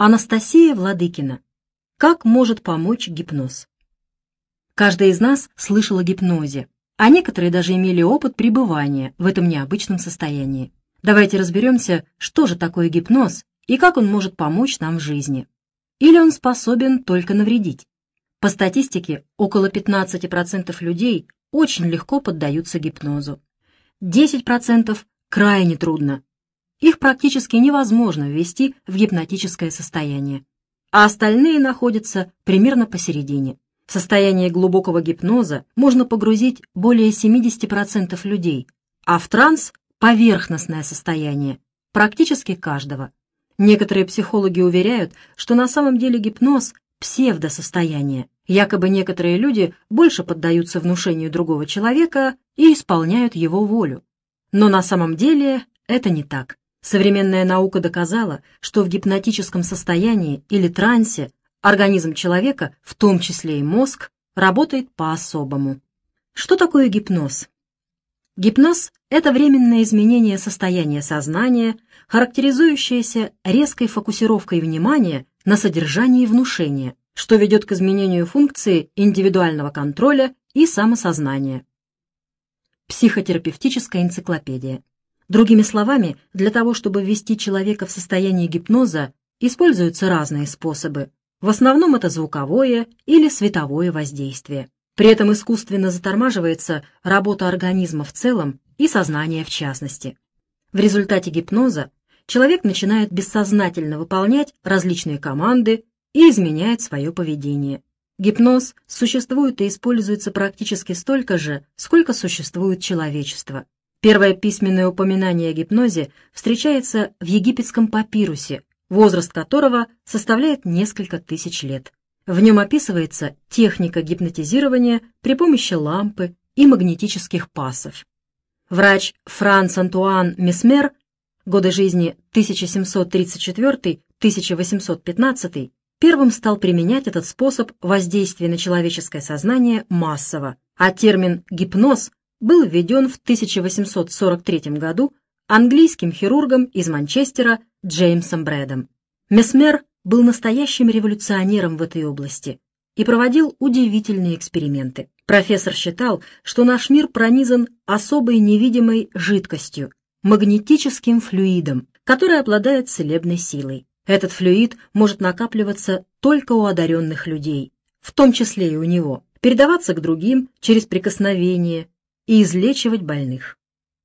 Анастасия Владыкина. Как может помочь гипноз? Каждый из нас слышал о гипнозе, а некоторые даже имели опыт пребывания в этом необычном состоянии. Давайте разберемся, что же такое гипноз и как он может помочь нам в жизни. Или он способен только навредить? По статистике, около 15% людей очень легко поддаются гипнозу. 10% крайне трудно, их практически невозможно ввести в гипнотическое состояние, а остальные находятся примерно посередине. В состояние глубокого гипноза можно погрузить более 70% людей, а в транс – поверхностное состояние, практически каждого. Некоторые психологи уверяют, что на самом деле гипноз – псевдосостояние. Якобы некоторые люди больше поддаются внушению другого человека и исполняют его волю. Но на самом деле это не так. Современная наука доказала, что в гипнотическом состоянии или трансе организм человека, в том числе и мозг, работает по-особому. Что такое гипноз? Гипноз – это временное изменение состояния сознания, характеризующееся резкой фокусировкой внимания на содержании внушения, что ведет к изменению функции индивидуального контроля и самосознания. Психотерапевтическая энциклопедия. Другими словами, для того, чтобы ввести человека в состояние гипноза, используются разные способы. В основном это звуковое или световое воздействие. При этом искусственно затормаживается работа организма в целом и сознания в частности. В результате гипноза человек начинает бессознательно выполнять различные команды и изменяет свое поведение. Гипноз существует и используется практически столько же, сколько существует человечество. Первое письменное упоминание о гипнозе встречается в египетском папирусе, возраст которого составляет несколько тысяч лет. В нем описывается техника гипнотизирования при помощи лампы и магнетических пасов. Врач Франц Антуан Месмер, годы жизни 1734-1815, первым стал применять этот способ воздействия на человеческое сознание массово, а термин «гипноз» был введен в 1843 году английским хирургом из Манчестера Джеймсом Брэдом. Месмер был настоящим революционером в этой области и проводил удивительные эксперименты. Профессор считал, что наш мир пронизан особой невидимой жидкостью, магнетическим флюидом, который обладает целебной силой. Этот флюид может накапливаться только у одаренных людей, в том числе и у него, передаваться к другим через прикосновение, и излечивать больных.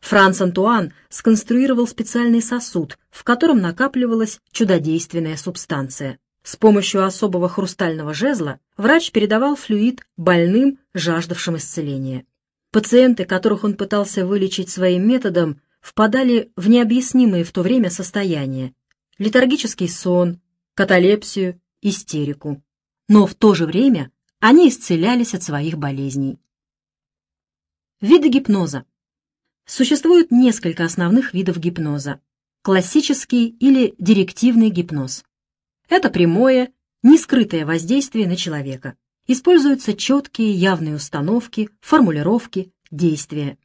Франц Антуан сконструировал специальный сосуд, в котором накапливалась чудодейственная субстанция. С помощью особого хрустального жезла врач передавал флюид больным, жаждавшим исцеления. Пациенты, которых он пытался вылечить своим методом, впадали в необъяснимые в то время состояния – летаргический сон, каталепсию, истерику. Но в то же время они исцелялись от своих болезней. Виды гипноза. Существует несколько основных видов гипноза. Классический или директивный гипноз. Это прямое, нескрытое воздействие на человека. Используются четкие, явные установки, формулировки, действия.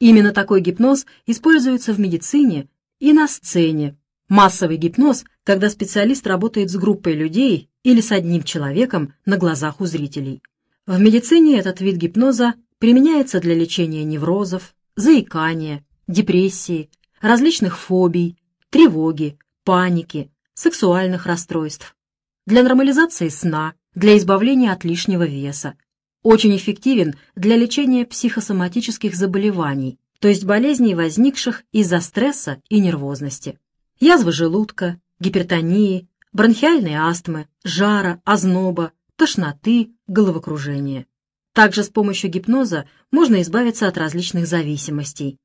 Именно такой гипноз используется в медицине и на сцене. Массовый гипноз, когда специалист работает с группой людей или с одним человеком на глазах у зрителей. В медицине этот вид гипноза Применяется для лечения неврозов, заикания, депрессии, различных фобий, тревоги, паники, сексуальных расстройств, для нормализации сна, для избавления от лишнего веса. Очень эффективен для лечения психосоматических заболеваний, то есть болезней, возникших из-за стресса и нервозности. Язвы желудка, гипертонии, бронхиальной астмы, жара, озноба, тошноты, головокружения. Также с помощью гипноза можно избавиться от различных зависимостей.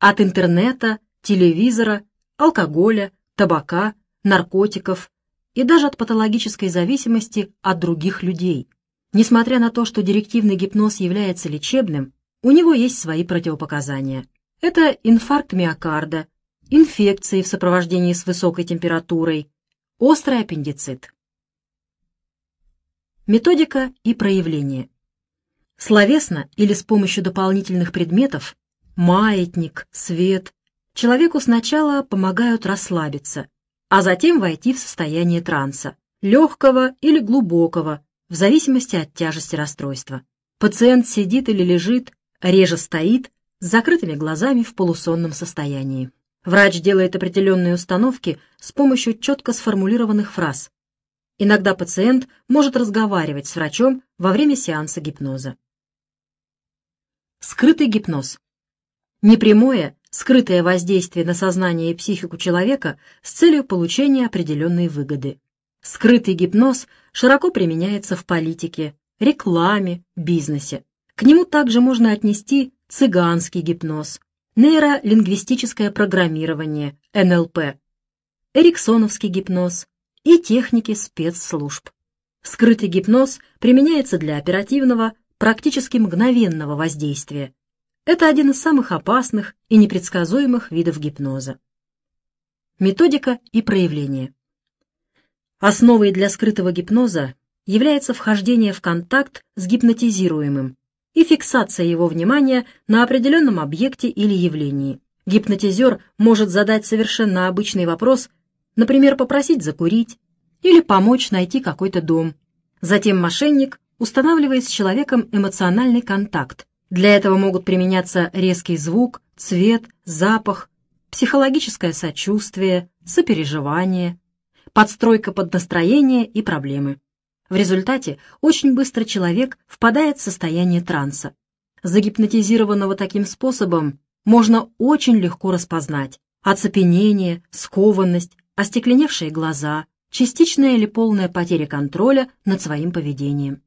От интернета, телевизора, алкоголя, табака, наркотиков и даже от патологической зависимости от других людей. Несмотря на то, что директивный гипноз является лечебным, у него есть свои противопоказания. Это инфаркт миокарда, инфекции в сопровождении с высокой температурой, острый аппендицит. Методика и проявление. Словесно или с помощью дополнительных предметов – маятник, свет – человеку сначала помогают расслабиться, а затем войти в состояние транса, легкого или глубокого, в зависимости от тяжести расстройства. Пациент сидит или лежит, реже стоит, с закрытыми глазами в полусонном состоянии. Врач делает определенные установки с помощью четко сформулированных фраз. Иногда пациент может разговаривать с врачом во время сеанса гипноза. Скрытый гипноз. Непрямое, скрытое воздействие на сознание и психику человека с целью получения определенной выгоды. Скрытый гипноз широко применяется в политике, рекламе, бизнесе. К нему также можно отнести цыганский гипноз, нейролингвистическое программирование, НЛП, эриксоновский гипноз и техники спецслужб. Скрытый гипноз применяется для оперативного, практически мгновенного воздействия. Это один из самых опасных и непредсказуемых видов гипноза. Методика и проявление. Основой для скрытого гипноза является вхождение в контакт с гипнотизируемым, и фиксация его внимания на определенном объекте или явлении. Гипнотизер может задать совершенно обычный вопрос, например, попросить закурить или помочь найти какой-то дом. Затем мошенник устанавливает с человеком эмоциональный контакт. Для этого могут применяться резкий звук, цвет, запах, психологическое сочувствие, сопереживание, подстройка под настроение и проблемы. В результате очень быстро человек впадает в состояние транса. Загипнотизированного таким способом можно очень легко распознать оцепенение, скованность, остекленевшие глаза, частичная или полная потеря контроля над своим поведением.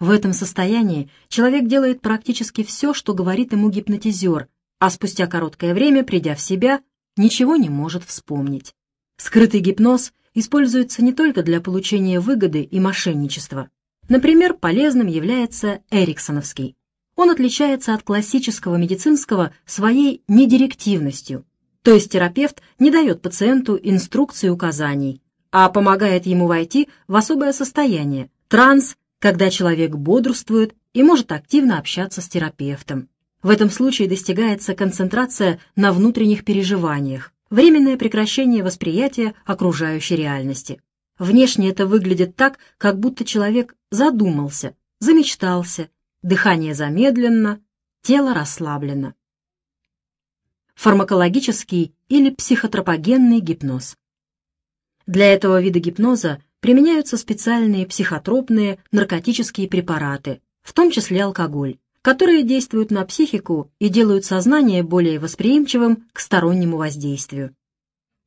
В этом состоянии человек делает практически все, что говорит ему гипнотизер, а спустя короткое время, придя в себя, ничего не может вспомнить. Скрытый гипноз используется не только для получения выгоды и мошенничества. Например, полезным является эриксоновский. Он отличается от классического медицинского своей недирективностью, то есть терапевт не дает пациенту инструкций и указаний, а помогает ему войти в особое состояние, транс, когда человек бодрствует и может активно общаться с терапевтом. В этом случае достигается концентрация на внутренних переживаниях, временное прекращение восприятия окружающей реальности. Внешне это выглядит так, как будто человек задумался, замечтался, дыхание замедленно, тело расслаблено. Фармакологический или психотропогенный гипноз. Для этого вида гипноза применяются специальные психотропные наркотические препараты, в том числе алкоголь которые действуют на психику и делают сознание более восприимчивым к стороннему воздействию.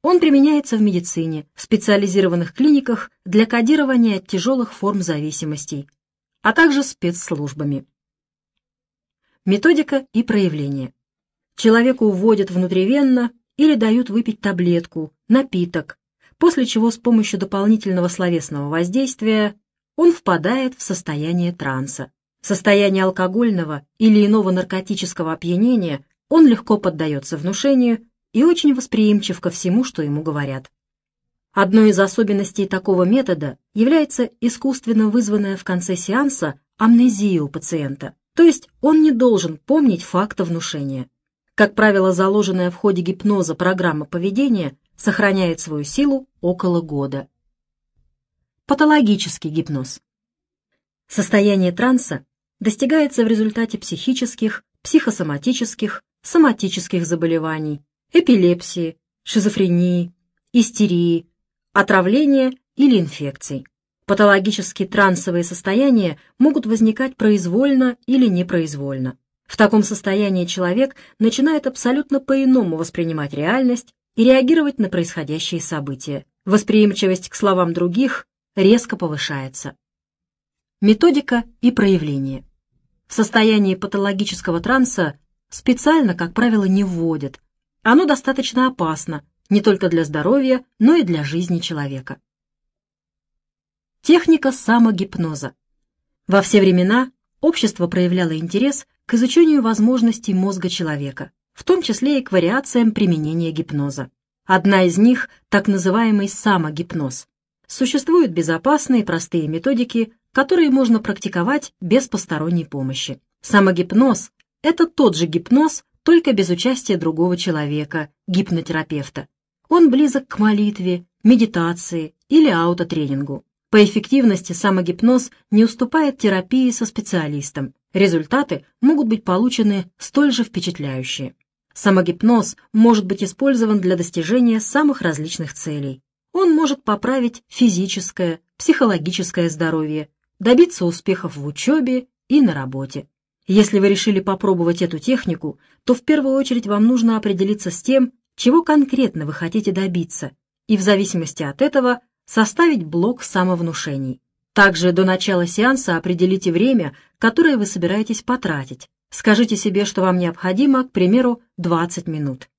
Он применяется в медицине, в специализированных клиниках для кодирования тяжелых форм зависимостей, а также спецслужбами. Методика и проявление. Человеку вводят внутривенно или дают выпить таблетку, напиток, после чего с помощью дополнительного словесного воздействия он впадает в состояние транса состоянии алкогольного или иного наркотического опьянения он легко поддается внушению и очень восприимчив ко всему, что ему говорят. Одной из особенностей такого метода является искусственно вызванная в конце сеанса амнезия у пациента, то есть он не должен помнить факта внушения. Как правило, заложенная в ходе гипноза программа поведения сохраняет свою силу около года. Патологический гипноз. Состояние транса достигается в результате психических, психосоматических, соматических заболеваний, эпилепсии, шизофрении, истерии, отравления или инфекций. Патологические трансовые состояния могут возникать произвольно или непроизвольно. В таком состоянии человек начинает абсолютно по-иному воспринимать реальность и реагировать на происходящие события. Восприимчивость к словам других резко повышается. Методика и проявление. В состоянии патологического транса специально, как правило, не вводят. Оно достаточно опасно не только для здоровья, но и для жизни человека. Техника самогипноза. Во все времена общество проявляло интерес к изучению возможностей мозга человека, в том числе и к вариациям применения гипноза. Одна из них – так называемый самогипноз. Существуют безопасные простые методики которые можно практиковать без посторонней помощи. Самогипноз – это тот же гипноз, только без участия другого человека, гипнотерапевта. Он близок к молитве, медитации или аутотренингу. По эффективности самогипноз не уступает терапии со специалистом. Результаты могут быть получены столь же впечатляющие. Самогипноз может быть использован для достижения самых различных целей. Он может поправить физическое, психологическое здоровье, добиться успехов в учебе и на работе. Если вы решили попробовать эту технику, то в первую очередь вам нужно определиться с тем, чего конкретно вы хотите добиться, и в зависимости от этого составить блок самовнушений. Также до начала сеанса определите время, которое вы собираетесь потратить. Скажите себе, что вам необходимо, к примеру, 20 минут.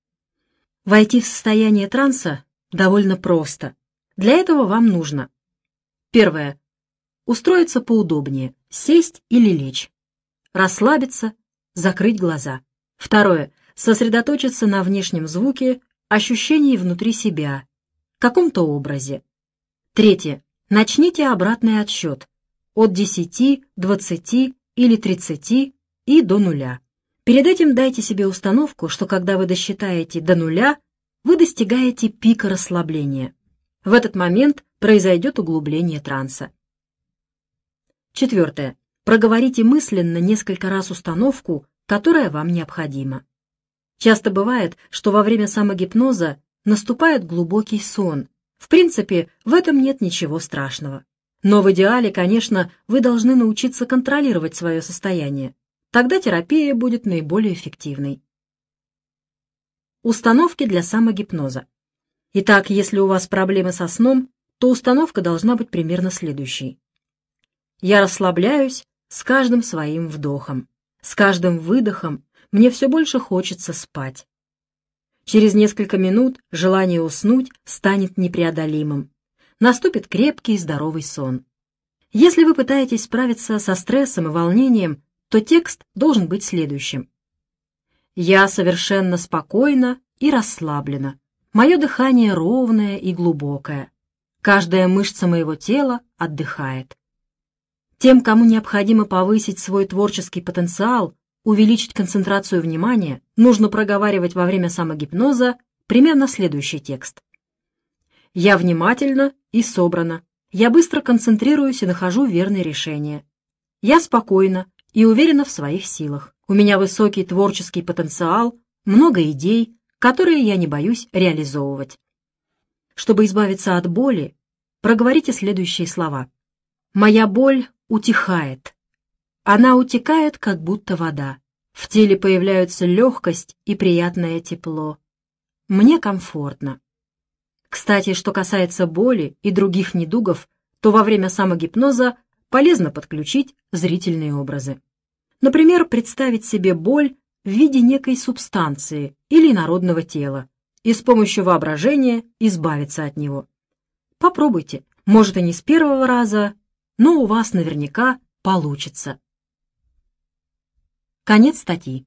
Войти в состояние транса довольно просто. Для этого вам нужно Первое. Устроиться поудобнее, сесть или лечь. Расслабиться, закрыть глаза. Второе. Сосредоточиться на внешнем звуке, ощущении внутри себя, каком-то образе. Третье. Начните обратный отсчет от 10, 20 или 30 и до нуля. Перед этим дайте себе установку, что когда вы досчитаете до нуля, вы достигаете пика расслабления. В этот момент произойдет углубление транса. Четвертое. Проговорите мысленно несколько раз установку, которая вам необходима. Часто бывает, что во время самогипноза наступает глубокий сон. В принципе, в этом нет ничего страшного. Но в идеале, конечно, вы должны научиться контролировать свое состояние. Тогда терапия будет наиболее эффективной. Установки для самогипноза. Итак, если у вас проблемы со сном, то установка должна быть примерно следующей. Я расслабляюсь с каждым своим вдохом. С каждым выдохом мне все больше хочется спать. Через несколько минут желание уснуть станет непреодолимым. Наступит крепкий и здоровый сон. Если вы пытаетесь справиться со стрессом и волнением, то текст должен быть следующим. «Я совершенно спокойна и расслаблена. Мое дыхание ровное и глубокое. Каждая мышца моего тела отдыхает. Тем, кому необходимо повысить свой творческий потенциал, увеличить концентрацию внимания, нужно проговаривать во время самогипноза примерно следующий текст. «Я внимательна и собрана. Я быстро концентрируюсь и нахожу верные решения. Я спокойна и уверена в своих силах. У меня высокий творческий потенциал, много идей, которые я не боюсь реализовывать. Чтобы избавиться от боли, проговорите следующие слова. «Моя боль утихает. Она утекает, как будто вода. В теле появляются легкость и приятное тепло. Мне комфортно». Кстати, что касается боли и других недугов, то во время самогипноза полезно подключить зрительные образы. Например, представить себе боль в виде некой субстанции или народного тела и с помощью воображения избавиться от него. Попробуйте, может и не с первого раза, но у вас наверняка получится. Конец статьи.